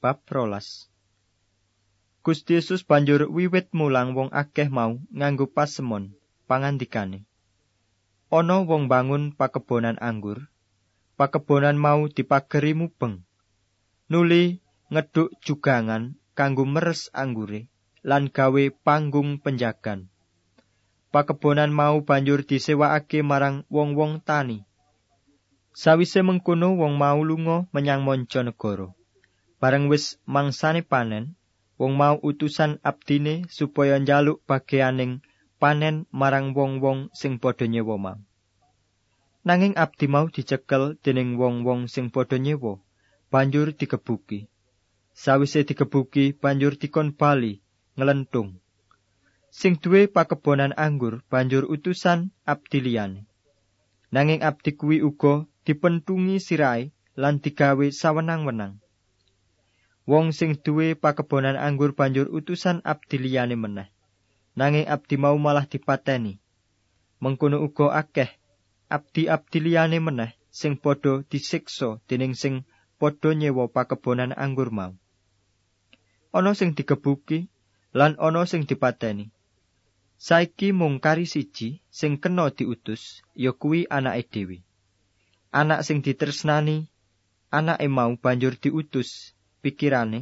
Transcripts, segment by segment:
Bab rolas Gusti Yesus banjur wiwit mulang wong akeh mau nganggo pasemon pangandikane. Ana wong bangun pakebonan anggur. Pakebonan mau dipageri mubeng. Nuli ngeduk jugangan kanggo meres anggure lan gawe panggung penjagan. Pakebonan mau banjur disewakake marang wong-wong tani. Sawise mengkono wong mau lunga menyang manca negara. Bareng wis mangsane panen, wong mau utusan abdine supaya njaluk bagianing panen marang wong-wong sing padha nyewa mau. Nanging abdi mau dicekel dening wong-wong sing padha nyewa, banjur digebuki. Sawise digebuki, banjur dikon bali nglentung. Sing duwe pakebonan anggur banjur utusan abdi liyane. Nanging abdi kuwi uga dipentungi sirai lan digawe sawenang-wenang. Wong sing duwe pakebonan anggur banjur utusan abdi liyane meneh. Nanging abdi mau malah dipateni. Mengkono uga akeh abdi-abdi liyane meneh sing padha disiksa dening sing padha nyewa pakebonan anggur mau. Ana sing digebuki lan ana sing dipateni. Saiki mung kari siji sing kena diutus ya kuwi anake dhewe. Anak sing ditresnani anake mau banjur diutus pikirane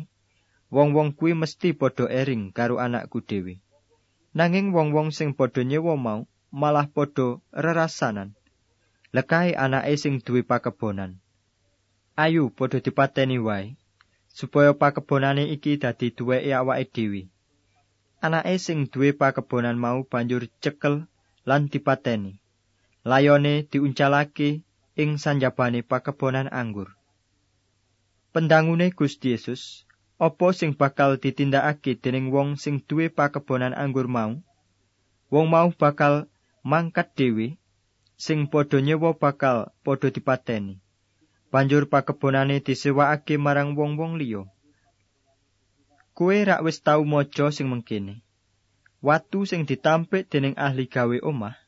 wong-wong kuwi mesti padha ering karo anakku dhewe. Nanging wong-wong sing padha nyewa mau malah padha rerasanan. Lekahe anake sing duwe pakebonan. Ayu padha dipateni wae supaya pakebonane iki dadi duweke awake dhewe. Anake sing duwe pakebonan mau banjur cekel lan dipateni. Layone diuncalake ing sanjabane pakebonan anggur pendangune Gusti Yesus, apa sing bakal ditindakake dening wong sing duwe pakebonan anggur mau? Wong mau bakal mangkat dhewe, sing padha nyewa bakal padha dipateni. Banjur pakebonane disewakake marang wong-wong liya. Kowe rak wis tau maca sing mengkene. Watu sing ditampik dening ahli gawe omah,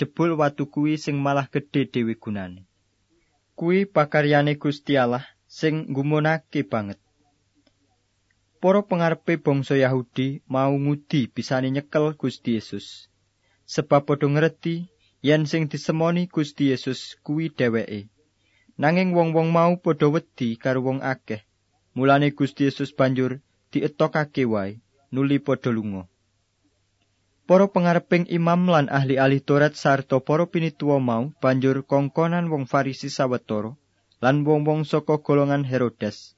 jebul watu kuwi sing malah gedhe dhewe gunane. Kuwi pakaryane Gusti Allah sing nggumunake banget. Para pengarepe bangsa Yahudi mau ngudi bisane nyekel Gusti Yesus. Sebab padha ngerti yen sing disemoni Gusti Yesus kuwi dheweke. Nanging wong-wong mau padha wedi karo wong akeh. Mulane Gusti Yesus banjur dietokake wae nuli padha lunga. Para pengareping imam lan ahli-ahli Taurat sarta para pinituwa mau banjur kongkonan wong Farisi sawetara lan wong-wong saka golongan Herodes.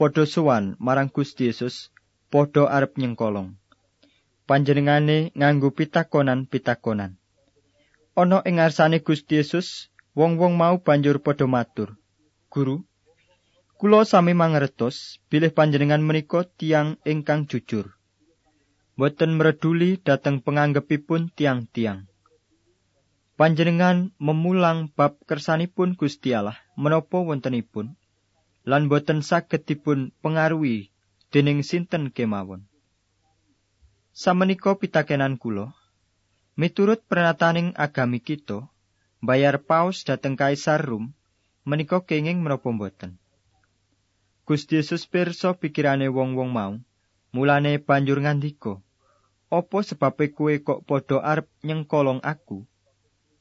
Padha suwan marang Gusti Yesus padha arep nyengkolong. Panjenengane nganggo pitakonan-pitakonan ana ing ngarsane Gusti Yesus wong-wong mau banjur padha matur. Guru kula sami mangertos bilih panjenengan menika tiang ingkang jujur. Boten mreduli dhateng penganggepipun tiang-tiang panjenengan memulang bab kersanipun Gusti Allah menapa wontenipun? Lan boten saged dipun pengaruhi dening sinten kemawon? Samenika pitakenan kula miturut pernataning agami kita bayar paus dhateng kaisar Rum menika kenging menapa boten Gusti Yesus pirsa pikirane wong-wong mau mulane banjur ngandika Apa sebabe kowe kok padha arep nyengkolong aku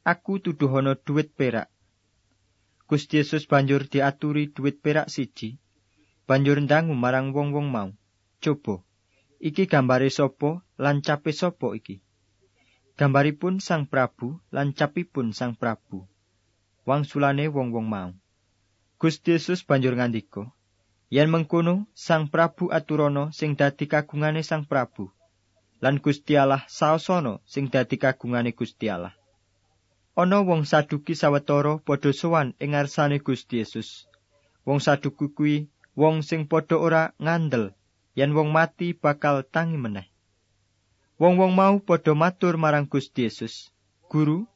aku tuduhono duit perak. Gusti Yesus banjur diaturi duit perak siji, banjur ndangu marang wong-wong mau. Coba, iki gambare sopo lan cape sopo iki. Gambaripun sang Prabu lan capipun sang Prabu. Wangsulane wong-wong mau. Gusti Yesus banjur ngandika, yen mengkono sang Prabu aturono sing dadi kagungane sang Prabu. Lan Gusti Allah saosana sing dadi kagungane Gusti Allah. Ana wong saduki sawetara padha sowan ing ngarsane Gusti Yesus. Wong saduki kuwi wong sing padha ora ngandel yen wong mati bakal tangi meneh. Wong-wong mau padha matur marang Gusti Yesus, "Guru,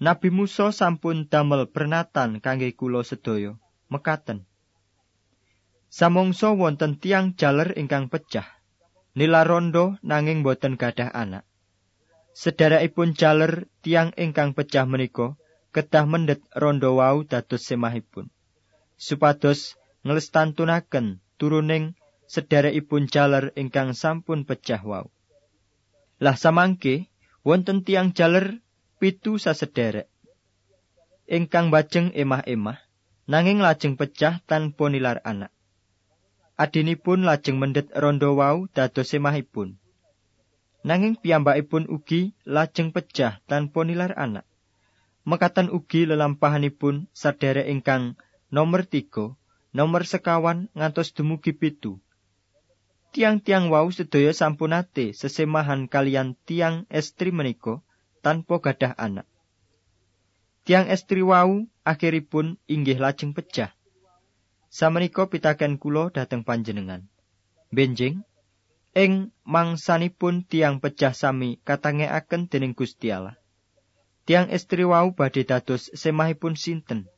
Nabi Musa sampun damel pernatan kangge kula sedaya, mekaten. Samongso wonten tiang jaler ingkang pecah, nila rondo nanging boten gadah anak. Sedherekipun jaler tiang ingkang pecah menika kedah mendhet rondo wau dados semahipun. Supados nglestantunaken turuning sederekipun jaler ingkang sampun pecah wau. Lah samangke wonten tiang jaler pitu sasederek ingkang bajeng emah-emah nanging lajeng pecah tanpa nilar anak. Adinipun lajeng mendhet rondo wau dados emahipun. Nanging piyambakipun ugi lajeng pecah tanpa nilar anak. Mekatan ugi lelampahanipun sadherek ingkang nomor tiga, nomor sekawan ngantos dumugi pitu. Tiang-tiang wau sedaya sampunate sesemahan kalian tiang estri menika tanpa gadah anak. Tiang estri wau akhiripun inggih lajeng pecah. Samenika pitaken kula dhateng panjenengan. Benjing ing mangsanipun tiang pecah sami katangekaken dening Gusti Allah. Tiang estri wau badhe dados semahipun sinten?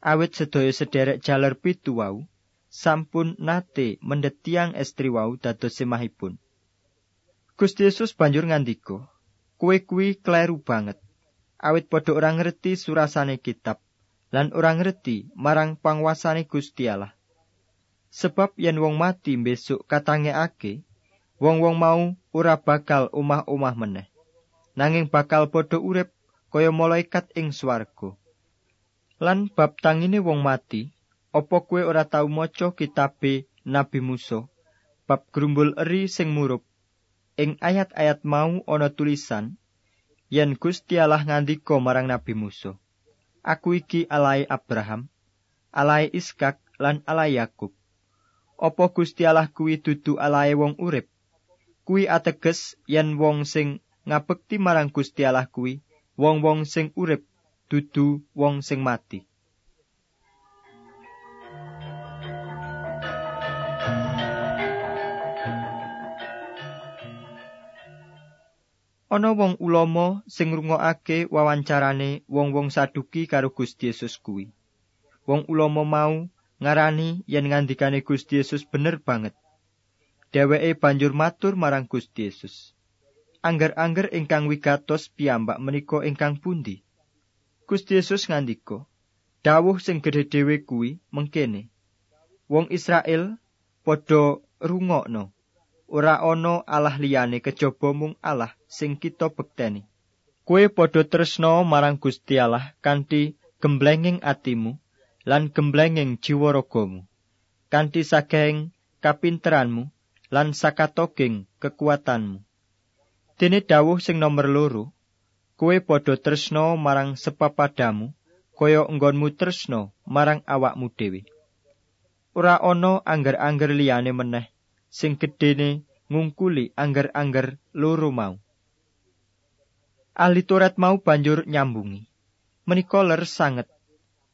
Awit sedaya sederek jaler pitu wau sampun nate mendhet tiang estri wau dados semahipun. Gusti Yesus banjur ngandika, "Kowe kuwi kleru banget." awit padha ora ngerti surasane kitab lan ora ngerti marang panguasane Gusti Allah. Sebab yen wong mati besok katangekake, wong-wong mau ora bakal omah-omah meneh. Nanging bakal padha urip kaya malaikat ing swarga. Lan bab tangine wong mati, apa kue ora tau maca kitabe Nabi Musa bab grumbul eri sing murup. Ing ayat-ayat mau ana tulisan yen Gusti Allah ngandika marang Nabi Musa, Aku iki alai Abraham, alai Iskak lan alai Yakub. Apa Gusti Allah kuwi dudu alai wong urip? Kuwi ateges yen wong sing ngabekti marang Gusti Allah kuwi wong-wong sing urip dudu wong sing mati. ana wong ulama sing ngrungokake wawancarane wong-wong saduki karo Gusti Yesus kuwi. Wong ulama mau ngarani yen ngandikane Gusti Yesus bener banget. Dheweke banjur matur marang Gusti Yesus. Angger-angger ingkang wigatos piyambak menika ingkang pundi? Gusti Yesus ngandika, "Dawuh sing gedhe dhewe kuwi mengkene. Wong Israel padha rungokno ora ana Allah liyane kejaba mung Allah sing kita bekteni. Kue padha tresna marang Gusti Allah kanthi gemblenging atimu lan gemblenging jiwa ragamu. Kanthi saking kapinteranmu lan sakatoging kekuatanmu. Dene dawuh sing nomor loro, kue padha tresna marang sepapadamu kaya enggonmu tresna marang awakmu dhewe. Ora ana angger-angger liyane meneh sing gedene ngungkuli angger-angger loro mau. Ahli Taurat mau banjur nyambungi. Menika ler sanget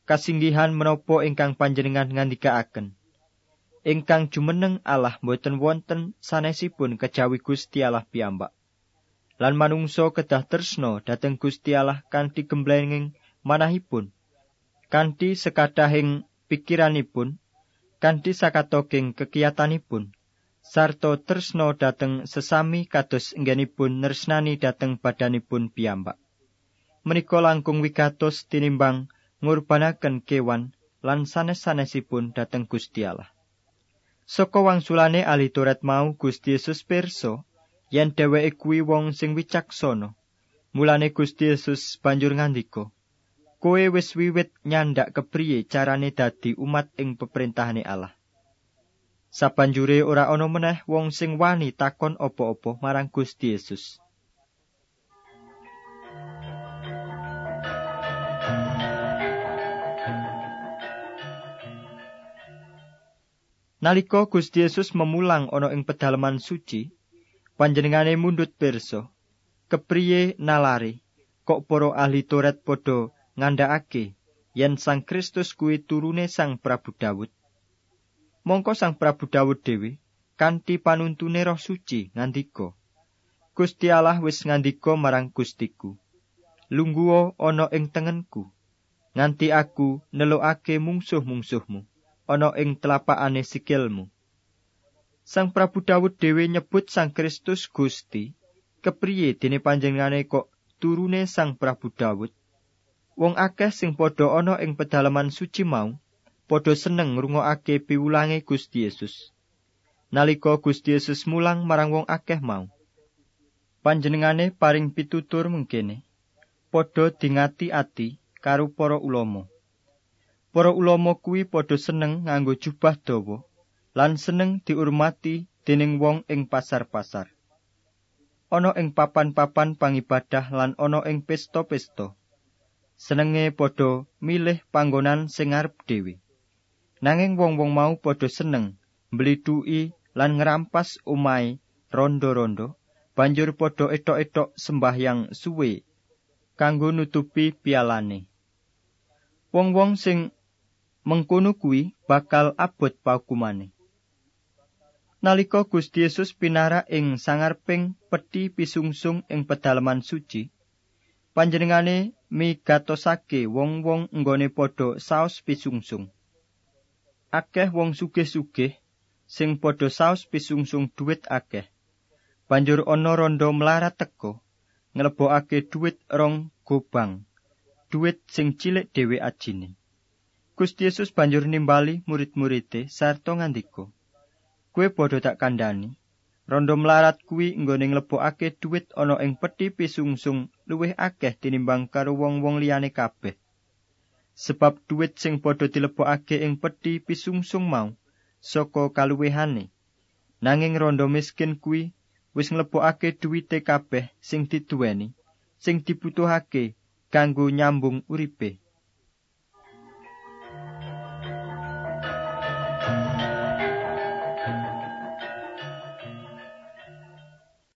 kasinggihan menapa ingkang panjenengan ngandikaaken. Ingkang jumeneng Allah mboten wonten sanesipun kejawi Gusti Allah piyambak. Lan manungsa kedah tresna dhateng Gusti Allah kanthi gemblenging manahipun. Kanthi sekadahing pikiranipun, kanthi sakatoging kekiyatanipun, sarta tresna dhateng sesami kados enggenipun nersnani dhateng badanipun piyambak. Menika langkung wigatos tinimbang ngurbanaken kewan lan sanes-sanesipun dhateng Gusti Allah. Saka wangsulane ahli Taurat mau Gusti Yesus pirsa yen dheweke kuwi wong sing wicaksana. Mulane Gusti Yesus banjur ngandika, "Kowe wis wiwit nyandak kepriye carane dadi umat ing peperintahane Allah." Sabanjure ora ana meneh wong sing wani takon apa-apa marang Gusti Yesus. Nalika Gusti Yesus memulang ana ing pedalaman suci, panjenengane mundut pirsa, kepriye nalari kok para ahli Taurat padha ngandhakake yen Sang Kristus kuwi turune Sang Prabu Daud. Mongko Sang Prabu Dawud dhewe kanthi panuntune Roh Suci ngandika, Gusti Allah wis ngandika marang Gustiku, lungguh ana ing tengenku, nganti aku nelokake mungsuh-mungsuhmu ana ing telapakane sikilmu. Sang Prabu Dawud dhewe nyebut Sang Kristus Gusti, kepriye dene panjenengane kok turune Sang Prabu Dawud? Wong akeh sing padha ana ing pedalaman suci mau padha seneng ngrungokake piwulange Gusti Yesus. Nalika Gusti Yesus mulang marang wong akeh mau, panjenengane paring pitutur mengkene, padha dingati-ati karo para ulama. Para ulama kuwi padha seneng nganggo jubah dawa lan seneng diurmati dening wong ing pasar-pasar. Ana ing papan-papan pangibadah lan ana ing pesta-pesta. Senenge padha milih panggonan sing arep dhewe. Nanging wong-wong mau padha seneng mblidhuki lan ngrampas omahe rondo-rondo, banjur padha etok-etok sembahyang suwe kanggo nutupi pialane. Wong-wong sing mengkono kuwi bakal abot paukumane. Nalika Gusti Yesus pinara ing sangarping peti pisungsung ing pedalaman suci, panjenengane migatosake wong-wong nggone padha saos pisungsung. Akeh wong sugih-sugih sing padha saos pisungsung duit akeh. Banjur ana rondo melarat teko, nglebokake duit rong gobang, duit sing cilik dhewe ajine. Gusti Yesus banjur nimbali murid-muride sarta ngandika, "Kowe padha tak kandhani, rondo melarat kuwi nggone nglebokake duit ana ing peti pisungsung luwih akeh tinimbang karo wong-wong liyane kabeh." Sebab duit sing padha dilebokake ing peti pisungsung mau saka kaluwihane. Nanging rondo miskin kuwi wis nglebokake duwite kabeh sing diduweni, sing dibutuhake kanggo nyambung uripe.